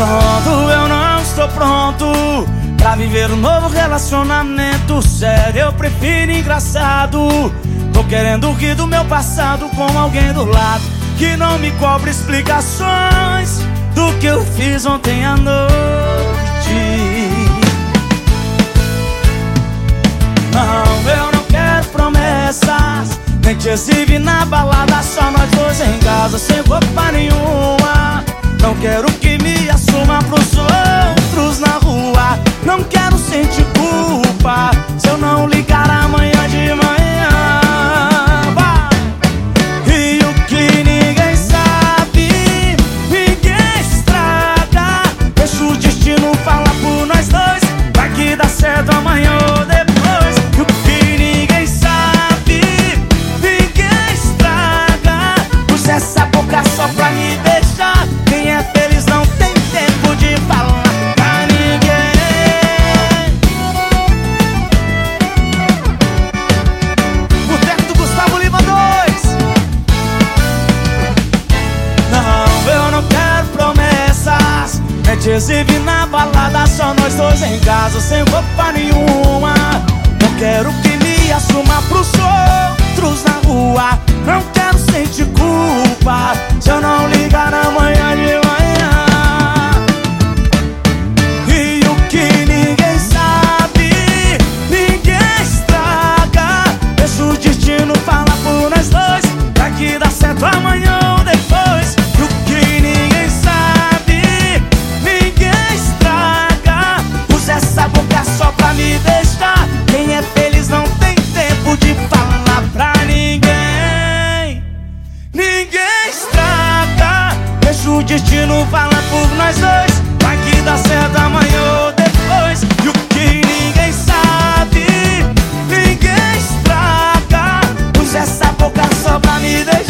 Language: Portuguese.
Pronto, eu não estou pronto Pra viver um novo relacionamento sério. Eu prefiro engraçado. Tô querendo rir do meu passado com alguém do lado Que não me cobre explicações Do que eu fiz ontem à noite. Não, eu não quero promessas Nem te exibe na balada. Só nós dois em casa sem roupa nenhuma. Não quero gente exibe na balada Só nós dois em casa, sem roupa nenhuma. Não quero que me assuma pros outros na rua. fala por nós dois. Vai que dá certo amanhã ou depois. E o que ninguém sabe, ninguém estraga. Usa essa boca só pra me deixar.